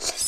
Listen.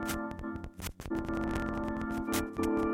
Thank you.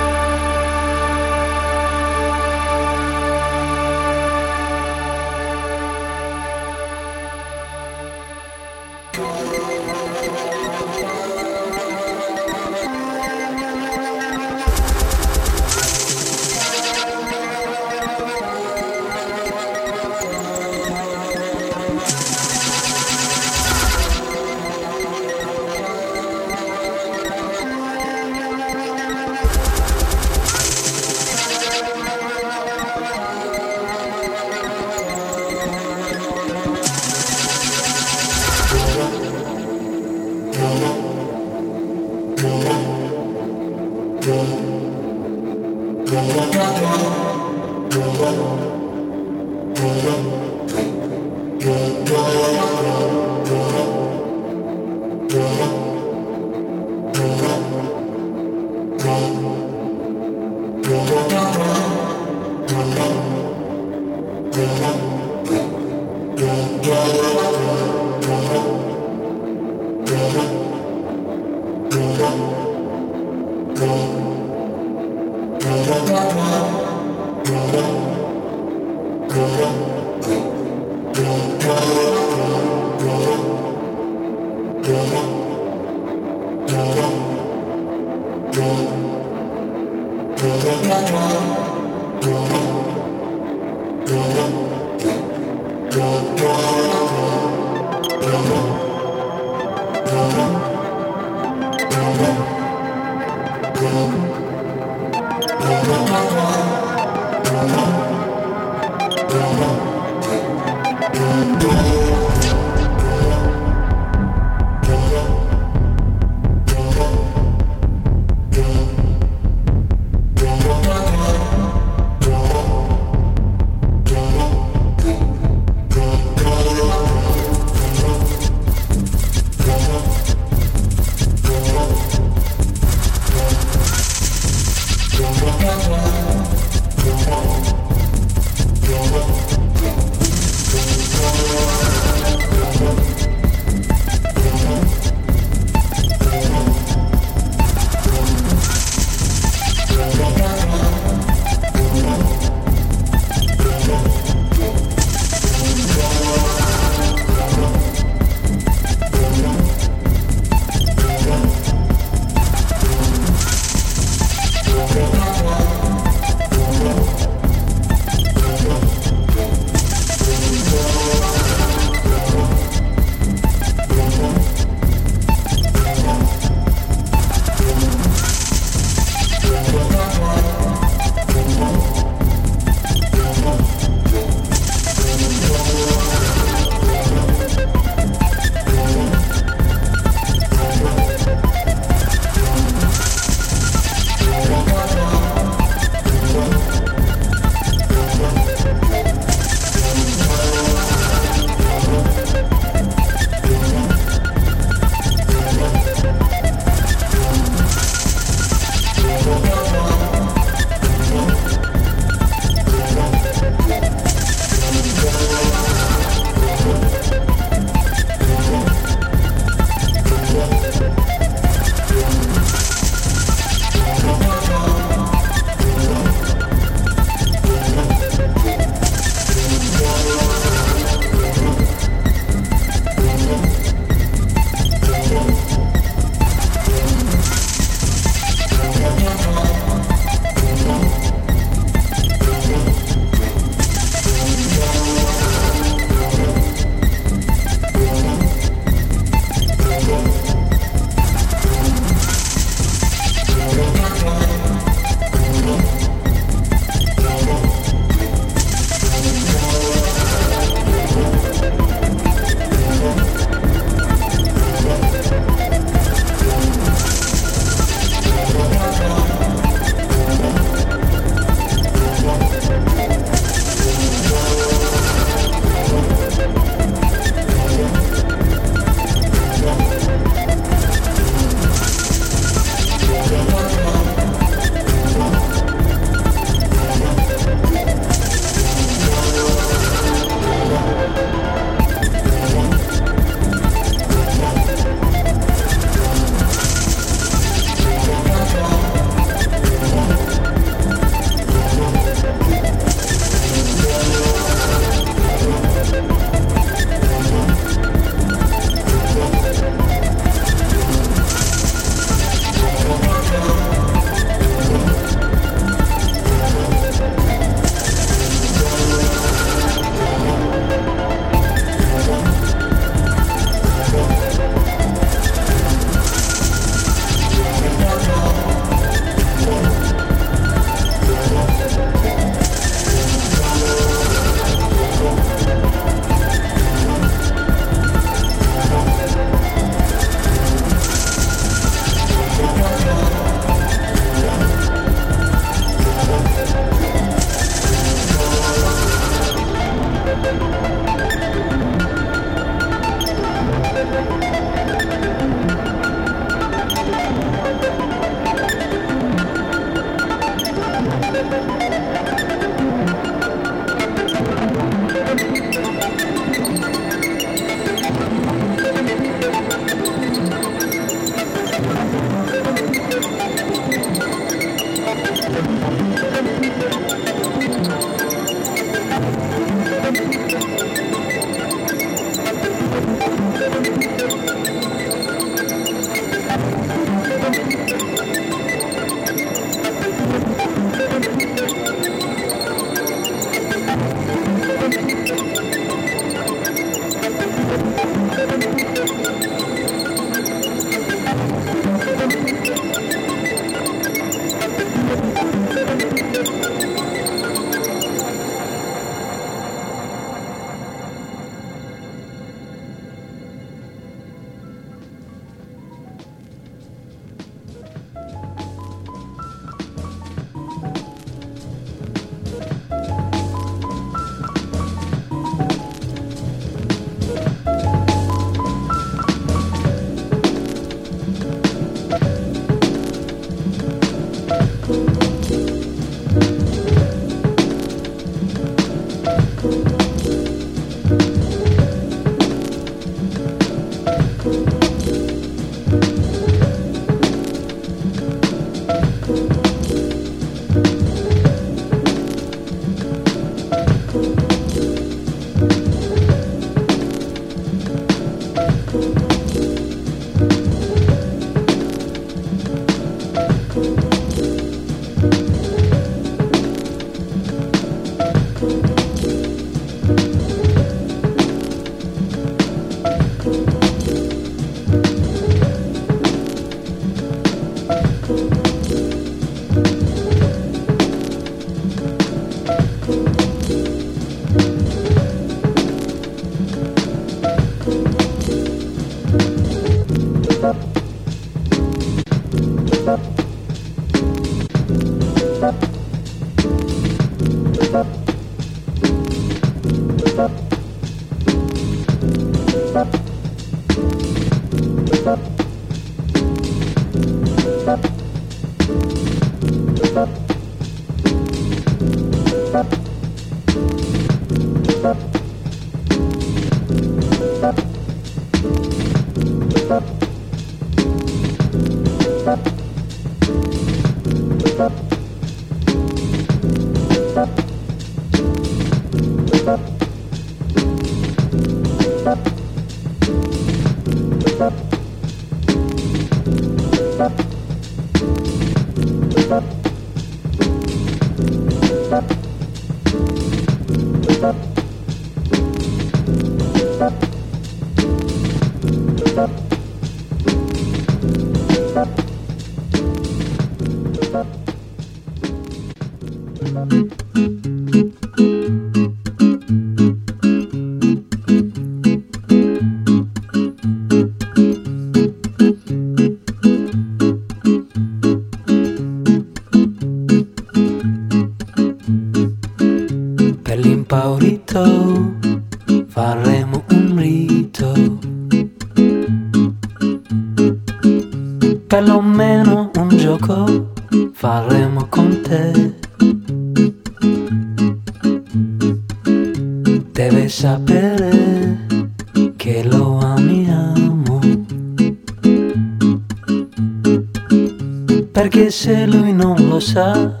closer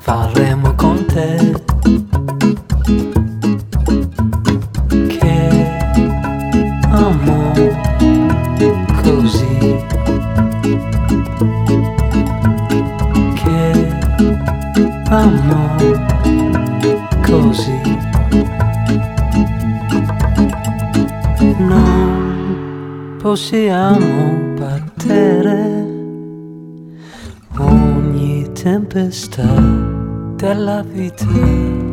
faremo con te. Che amo così. Non possiamo battere. tempestad de la vida.